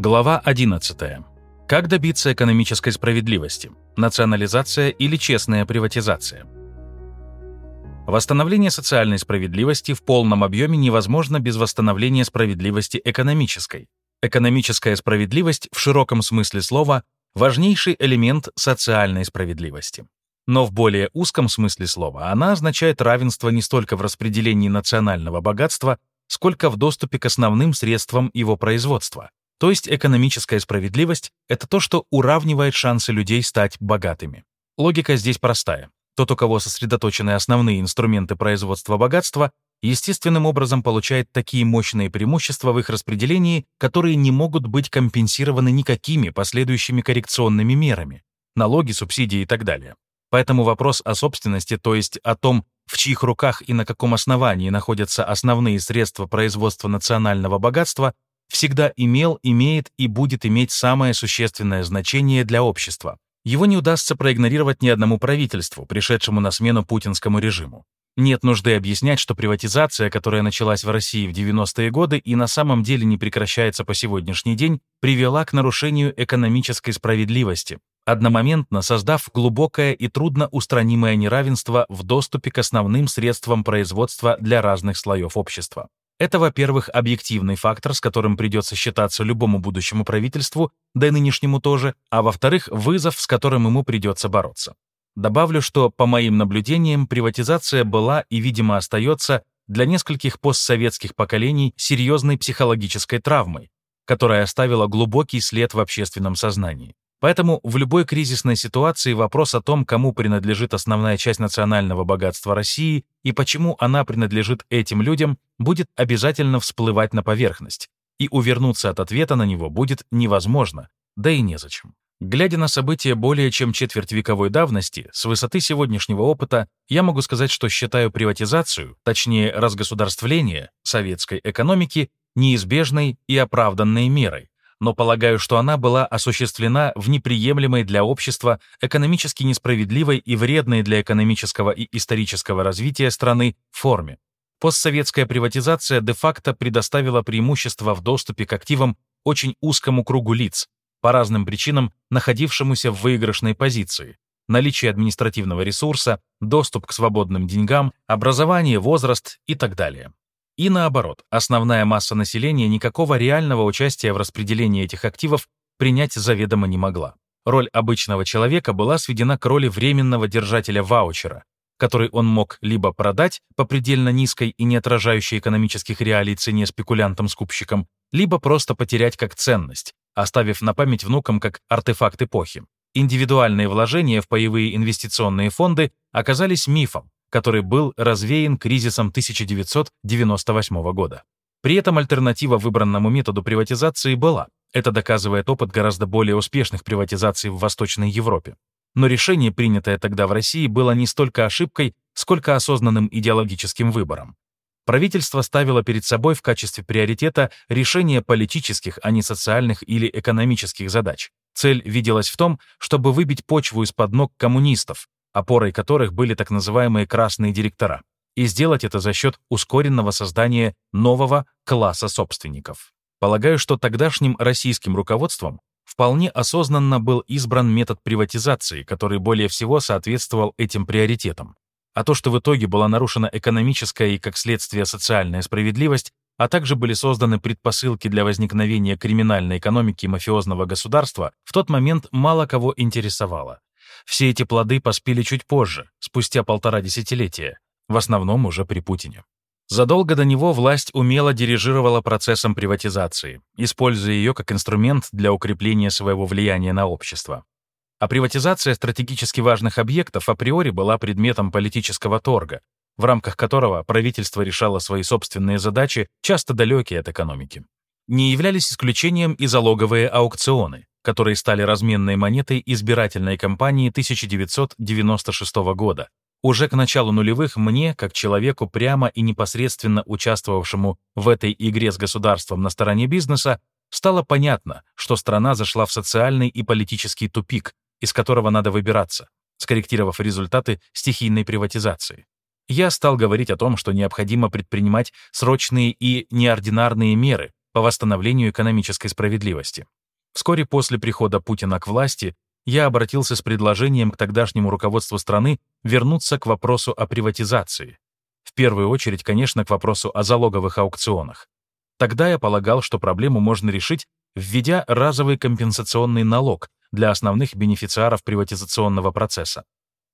Глава 11. Как добиться экономической справедливости? Национализация или честная приватизация? Восстановление социальной справедливости в полном объеме невозможно без восстановления справедливости экономической. Экономическая справедливость в широком смысле слова – важнейший элемент социальной справедливости. Но в более узком смысле слова она означает равенство не столько в распределении национального богатства, сколько в доступе к основным средствам его производства. То есть экономическая справедливость — это то, что уравнивает шансы людей стать богатыми. Логика здесь простая. Тот, у кого сосредоточены основные инструменты производства богатства, естественным образом получает такие мощные преимущества в их распределении, которые не могут быть компенсированы никакими последующими коррекционными мерами, налоги, субсидии и так далее. Поэтому вопрос о собственности, то есть о том, в чьих руках и на каком основании находятся основные средства производства национального богатства, всегда имел, имеет и будет иметь самое существенное значение для общества. Его не удастся проигнорировать ни одному правительству, пришедшему на смену путинскому режиму. Нет нужды объяснять, что приватизация, которая началась в России в 90-е годы и на самом деле не прекращается по сегодняшний день, привела к нарушению экономической справедливости, одномоментно создав глубокое и трудно устранимое неравенство в доступе к основным средствам производства для разных слоев общества. Это, во-первых, объективный фактор, с которым придется считаться любому будущему правительству, да и нынешнему тоже, а во-вторых, вызов, с которым ему придется бороться. Добавлю, что, по моим наблюдениям, приватизация была и, видимо, остается для нескольких постсоветских поколений серьезной психологической травмой, которая оставила глубокий след в общественном сознании. Поэтому в любой кризисной ситуации вопрос о том, кому принадлежит основная часть национального богатства России и почему она принадлежит этим людям, будет обязательно всплывать на поверхность, и увернуться от ответа на него будет невозможно, да и незачем. Глядя на события более чем четверть вековой давности, с высоты сегодняшнего опыта, я могу сказать, что считаю приватизацию, точнее разгосударствление советской экономики, неизбежной и оправданной мерой, но полагаю, что она была осуществлена в неприемлемой для общества, экономически несправедливой и вредной для экономического и исторического развития страны форме. Постсоветская приватизация де-факто предоставила преимущество в доступе к активам очень узкому кругу лиц, по разным причинам находившемуся в выигрышной позиции. Наличие административного ресурса, доступ к свободным деньгам, образование, возраст и так далее. И наоборот, основная масса населения никакого реального участия в распределении этих активов принять заведомо не могла. Роль обычного человека была сведена к роли временного держателя ваучера, который он мог либо продать по предельно низкой и не отражающей экономических реалий цене спекулянтам-скупщикам, либо просто потерять как ценность, оставив на память внукам как артефакт эпохи. Индивидуальные вложения в паевые инвестиционные фонды оказались мифом, который был развеян кризисом 1998 года. При этом альтернатива выбранному методу приватизации была. Это доказывает опыт гораздо более успешных приватизаций в Восточной Европе. Но решение, принятое тогда в России, было не столько ошибкой, сколько осознанным идеологическим выбором. Правительство ставило перед собой в качестве приоритета решение политических, а не социальных или экономических задач. Цель виделась в том, чтобы выбить почву из-под ног коммунистов, опорой которых были так называемые красные директора, и сделать это за счет ускоренного создания нового класса собственников. Полагаю, что тогдашним российским руководством вполне осознанно был избран метод приватизации, который более всего соответствовал этим приоритетам. А то, что в итоге была нарушена экономическая и, как следствие, социальная справедливость, а также были созданы предпосылки для возникновения криминальной экономики мафиозного государства, в тот момент мало кого интересовало. Все эти плоды поспели чуть позже, спустя полтора десятилетия, в основном уже при Путине. Задолго до него власть умело дирижировала процессом приватизации, используя ее как инструмент для укрепления своего влияния на общество. А приватизация стратегически важных объектов априори была предметом политического торга, в рамках которого правительство решало свои собственные задачи, часто далекие от экономики. Не являлись исключением и залоговые аукционы, которые стали разменной монетой избирательной кампании 1996 года. Уже к началу нулевых мне, как человеку, прямо и непосредственно участвовавшему в этой игре с государством на стороне бизнеса, стало понятно, что страна зашла в социальный и политический тупик, из которого надо выбираться, скорректировав результаты стихийной приватизации. Я стал говорить о том, что необходимо предпринимать срочные и неординарные меры, по восстановлению экономической справедливости. Вскоре после прихода Путина к власти я обратился с предложением к тогдашнему руководству страны вернуться к вопросу о приватизации. В первую очередь, конечно, к вопросу о залоговых аукционах. Тогда я полагал, что проблему можно решить, введя разовый компенсационный налог для основных бенефициаров приватизационного процесса.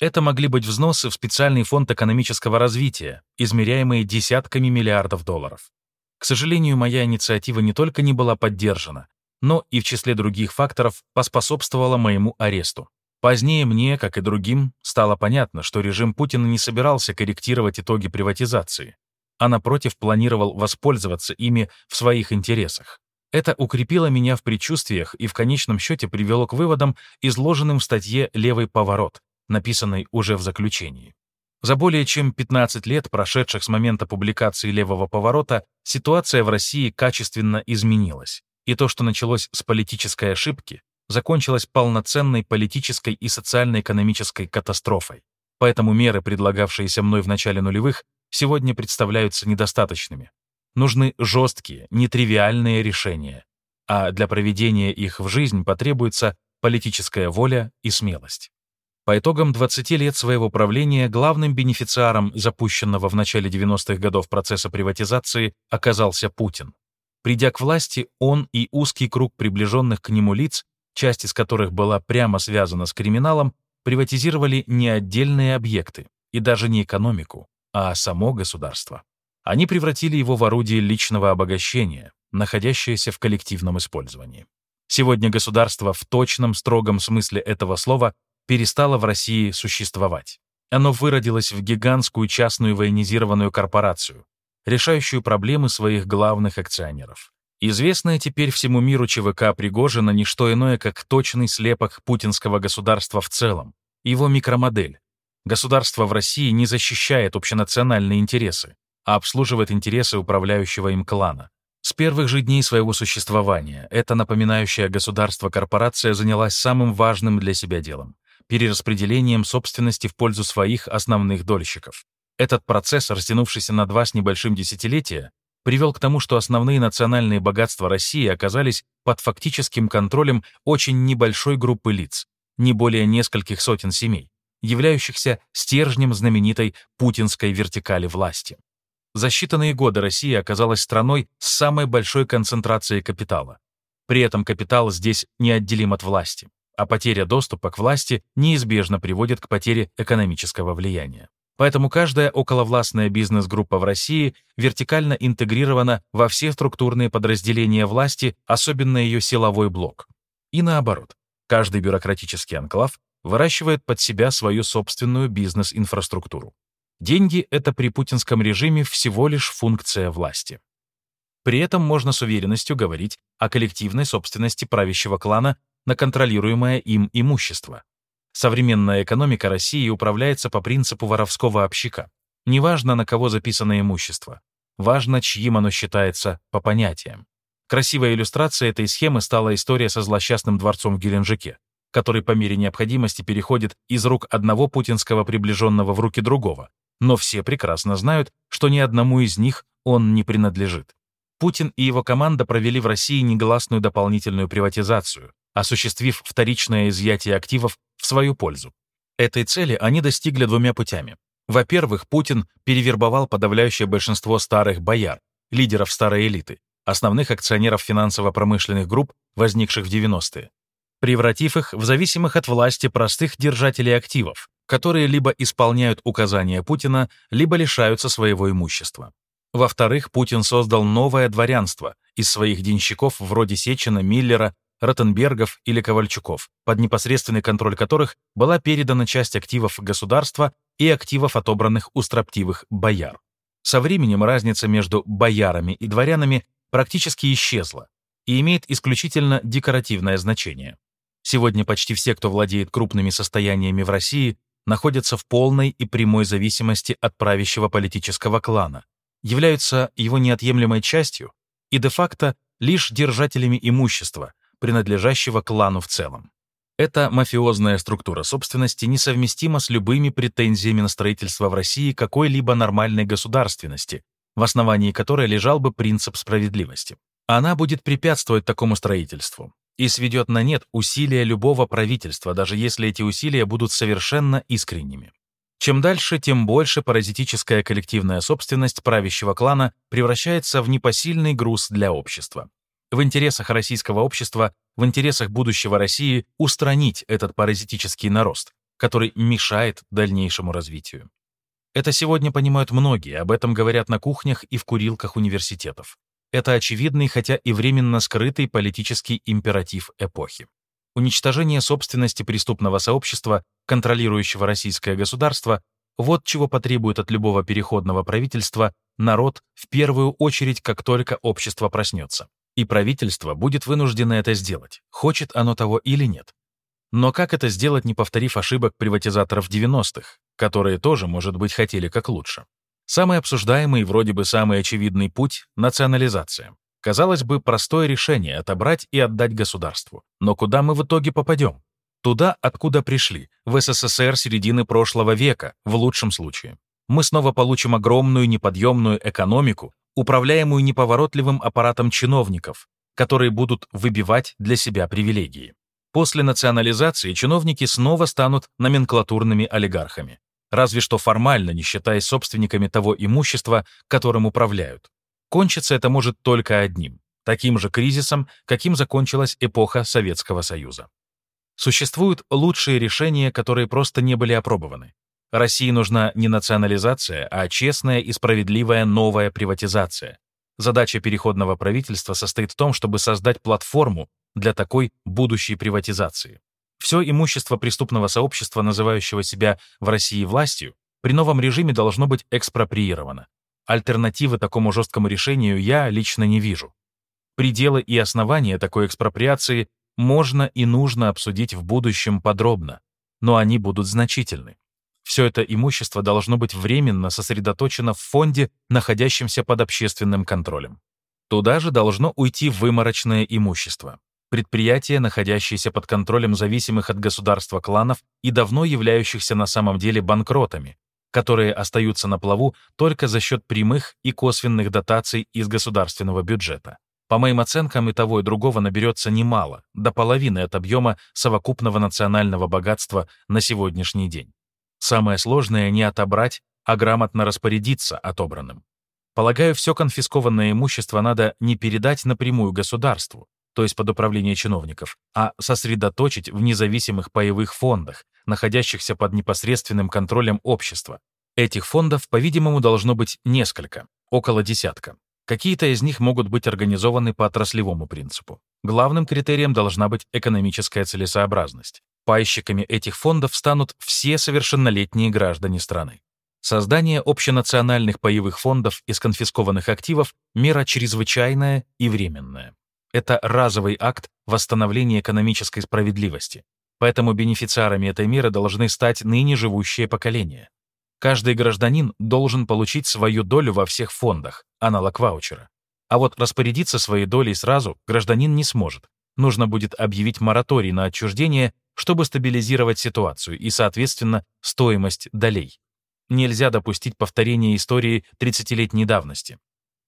Это могли быть взносы в специальный фонд экономического развития, измеряемые десятками миллиардов долларов. К сожалению, моя инициатива не только не была поддержана, но и в числе других факторов поспособствовала моему аресту. Позднее мне, как и другим, стало понятно, что режим Путина не собирался корректировать итоги приватизации, а напротив планировал воспользоваться ими в своих интересах. Это укрепило меня в предчувствиях и в конечном счете привело к выводам, изложенным в статье «Левый поворот», написанной уже в заключении. За более чем 15 лет, прошедших с момента публикации «Левого поворота», ситуация в России качественно изменилась. И то, что началось с политической ошибки, закончилось полноценной политической и социально-экономической катастрофой. Поэтому меры, предлагавшиеся мной в начале нулевых, сегодня представляются недостаточными. Нужны жесткие, нетривиальные решения, а для проведения их в жизнь потребуется политическая воля и смелость. По итогам 20 лет своего правления главным бенефициаром запущенного в начале 90-х годов процесса приватизации оказался Путин. Придя к власти, он и узкий круг приближенных к нему лиц, часть из которых была прямо связана с криминалом, приватизировали не отдельные объекты и даже не экономику, а само государство. Они превратили его в орудие личного обогащения, находящееся в коллективном использовании. Сегодня государство в точном, строгом смысле этого слова перестало в России существовать. Оно выродилось в гигантскую частную военизированную корпорацию, решающую проблемы своих главных акционеров. Известная теперь всему миру ЧВК Пригожина не что иное, как точный слепок путинского государства в целом, его микромодель. Государство в России не защищает общенациональные интересы, а обслуживает интересы управляющего им клана. С первых же дней своего существования эта напоминающая государство корпорация занялась самым важным для себя делом — перераспределением собственности в пользу своих основных дольщиков. Этот процесс, растянувшийся на два с небольшим десятилетия, привел к тому, что основные национальные богатства России оказались под фактическим контролем очень небольшой группы лиц, не более нескольких сотен семей, являющихся стержнем знаменитой путинской вертикали власти. За считанные годы Россия оказалась страной с самой большой концентрацией капитала. При этом капитал здесь неотделим от власти, а потеря доступа к власти неизбежно приводит к потере экономического влияния. Поэтому каждая околовластная бизнес-группа в России вертикально интегрирована во все структурные подразделения власти, особенно ее силовой блок. И наоборот, каждый бюрократический анклав выращивает под себя свою собственную бизнес-инфраструктуру. Деньги — это при путинском режиме всего лишь функция власти. При этом можно с уверенностью говорить о коллективной собственности правящего клана на контролируемое им имущество, Современная экономика России управляется по принципу воровского общака. Неважно, на кого записано имущество. Важно, чьим оно считается по понятиям. Красивой иллюстрацией этой схемы стала история со злосчастным дворцом в Геленджике, который по мере необходимости переходит из рук одного путинского приближенного в руки другого, но все прекрасно знают, что ни одному из них он не принадлежит. Путин и его команда провели в России негласную дополнительную приватизацию, осуществив вторичное изъятие активов в свою пользу. Этой цели они достигли двумя путями. Во-первых, Путин перевербовал подавляющее большинство старых бояр, лидеров старой элиты, основных акционеров финансово-промышленных групп, возникших в 90-е, превратив их в зависимых от власти простых держателей активов, которые либо исполняют указания Путина, либо лишаются своего имущества. Во-вторых, Путин создал новое дворянство из своих денщиков вроде Сечина, Миллера, Ротенбергов или Ковальчуков, под непосредственный контроль которых была передана часть активов государства и активов отобранных у строптивых бояр. Со временем разница между боярами и дворянами практически исчезла и имеет исключительно декоративное значение. Сегодня почти все, кто владеет крупными состояниями в России, находятся в полной и прямой зависимости от правящего политического клана, являются его неотъемлемой частью и де-факто лишь держателями имущества, принадлежащего клану в целом. Эта мафиозная структура собственности несовместима с любыми претензиями на строительство в России какой-либо нормальной государственности, в основании которой лежал бы принцип справедливости. Она будет препятствовать такому строительству и сведет на нет усилия любого правительства, даже если эти усилия будут совершенно искренними. Чем дальше, тем больше паразитическая коллективная собственность правящего клана превращается в непосильный груз для общества. В интересах российского общества, в интересах будущего России устранить этот паразитический нарост, который мешает дальнейшему развитию. Это сегодня понимают многие, об этом говорят на кухнях и в курилках университетов. Это очевидный, хотя и временно скрытый политический императив эпохи. Уничтожение собственности преступного сообщества, контролирующего российское государство, вот чего потребует от любого переходного правительства народ в первую очередь, как только общество проснется. И правительство будет вынуждено это сделать, хочет оно того или нет. Но как это сделать, не повторив ошибок приватизаторов 90-х, которые тоже, может быть, хотели как лучше? Самый обсуждаемый и вроде бы самый очевидный путь — национализация. Казалось бы, простое решение — отобрать и отдать государству. Но куда мы в итоге попадем? Туда, откуда пришли, в СССР середины прошлого века, в лучшем случае. Мы снова получим огромную неподъемную экономику, управляемую неповоротливым аппаратом чиновников, которые будут выбивать для себя привилегии. После национализации чиновники снова станут номенклатурными олигархами разве что формально, не считаясь собственниками того имущества, которым управляют. Кончиться это может только одним — таким же кризисом, каким закончилась эпоха Советского Союза. Существуют лучшие решения, которые просто не были опробованы. России нужна не национализация, а честная и справедливая новая приватизация. Задача переходного правительства состоит в том, чтобы создать платформу для такой будущей приватизации. Все имущество преступного сообщества, называющего себя в России властью, при новом режиме должно быть экспроприировано. Альтернативы такому жесткому решению я лично не вижу. Пределы и основания такой экспроприации можно и нужно обсудить в будущем подробно, но они будут значительны. Все это имущество должно быть временно сосредоточено в фонде, находящемся под общественным контролем. Туда же должно уйти выморочное имущество предприятия, находящиеся под контролем зависимых от государства кланов и давно являющихся на самом деле банкротами, которые остаются на плаву только за счет прямых и косвенных дотаций из государственного бюджета. По моим оценкам, и того, и другого наберется немало, до половины от объема совокупного национального богатства на сегодняшний день. Самое сложное — не отобрать, а грамотно распорядиться отобранным. Полагаю, все конфискованное имущество надо не передать напрямую государству, то есть под управление чиновников, а сосредоточить в независимых паевых фондах, находящихся под непосредственным контролем общества. Этих фондов, по-видимому, должно быть несколько, около десятка. Какие-то из них могут быть организованы по отраслевому принципу. Главным критерием должна быть экономическая целесообразность. Пайщиками этих фондов станут все совершеннолетние граждане страны. Создание общенациональных паевых фондов из конфискованных активов – мера чрезвычайная и временная. Это разовый акт восстановления экономической справедливости. Поэтому бенефициарами этой меры должны стать ныне живущие поколения. Каждый гражданин должен получить свою долю во всех фондах, аналог ваучера. А вот распорядиться своей долей сразу гражданин не сможет. Нужно будет объявить мораторий на отчуждение, чтобы стабилизировать ситуацию и, соответственно, стоимость долей. Нельзя допустить повторения истории 30-летней давности.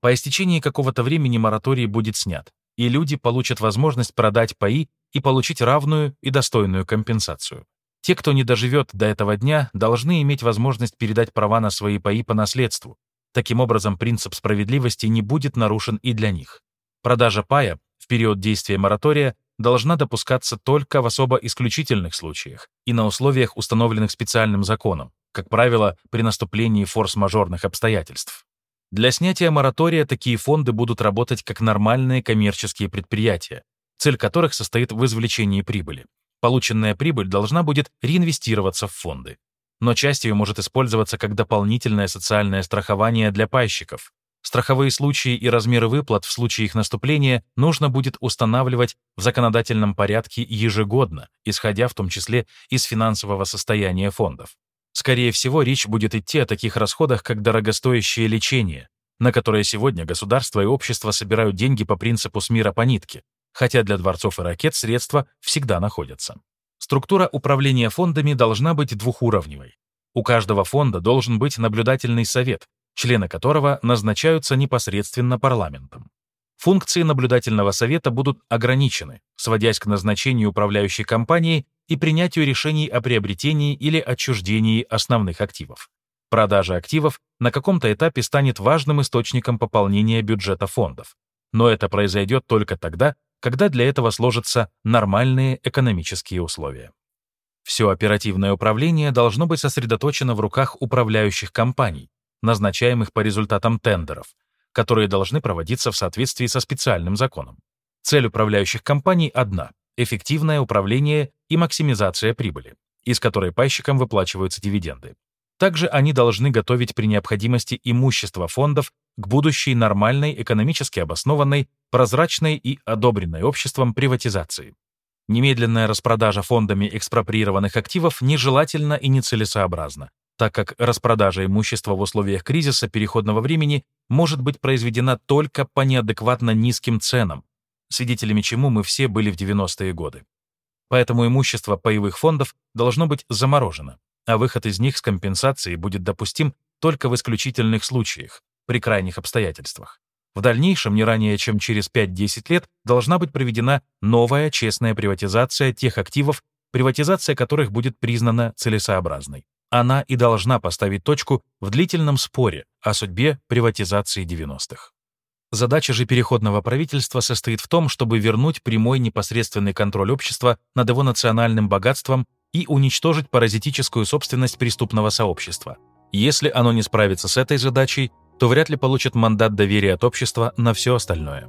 По истечении какого-то времени мораторий будет снят и люди получат возможность продать паи и получить равную и достойную компенсацию. Те, кто не доживет до этого дня, должны иметь возможность передать права на свои паи по наследству. Таким образом, принцип справедливости не будет нарушен и для них. Продажа пая в период действия моратория должна допускаться только в особо исключительных случаях и на условиях, установленных специальным законом, как правило, при наступлении форс-мажорных обстоятельств. Для снятия моратория такие фонды будут работать как нормальные коммерческие предприятия, цель которых состоит в извлечении прибыли. Полученная прибыль должна будет реинвестироваться в фонды. Но часть ее может использоваться как дополнительное социальное страхование для пайщиков. Страховые случаи и размеры выплат в случае их наступления нужно будет устанавливать в законодательном порядке ежегодно, исходя в том числе из финансового состояния фондов. Скорее всего, речь будет идти о таких расходах, как дорогостоящее лечение, на которое сегодня государство и общество собирают деньги по принципу с мира по нитке, хотя для дворцов и ракет средства всегда находятся. Структура управления фондами должна быть двухуровневой. У каждого фонда должен быть наблюдательный совет, члены которого назначаются непосредственно парламентом. функции наблюдательного совета будут ограничены, сводясь к назначению управляющей компании и принятию решений о приобретении или отчуждении основных активов. Продажа активов на каком-то этапе станет важным источником пополнения бюджета фондов. Но это произойдет только тогда, когда для этого сложатся нормальные экономические условия. Все оперативное управление должно быть сосредоточено в руках управляющих компаний, назначаемых по результатам тендеров, которые должны проводиться в соответствии со специальным законом. Цель управляющих компаний одна — эффективное управление и максимизация прибыли, из которой пайщикам выплачиваются дивиденды. Также они должны готовить при необходимости имущество фондов к будущей нормальной, экономически обоснованной, прозрачной и одобренной обществом приватизации. Немедленная распродажа фондами экспроприированных активов нежелательна и нецелесообразна, так как распродажа имущества в условиях кризиса переходного времени может быть произведена только по неадекватно низким ценам, свидетелями чему мы все были в 90-е годы. Поэтому имущество паевых фондов должно быть заморожено, а выход из них с компенсацией будет допустим только в исключительных случаях, при крайних обстоятельствах. В дальнейшем, не ранее чем через 5-10 лет, должна быть проведена новая честная приватизация тех активов, приватизация которых будет признана целесообразной. Она и должна поставить точку в длительном споре о судьбе приватизации 90-х. Задача же переходного правительства состоит в том, чтобы вернуть прямой непосредственный контроль общества над его национальным богатством и уничтожить паразитическую собственность преступного сообщества. Если оно не справится с этой задачей, то вряд ли получит мандат доверия от общества на все остальное.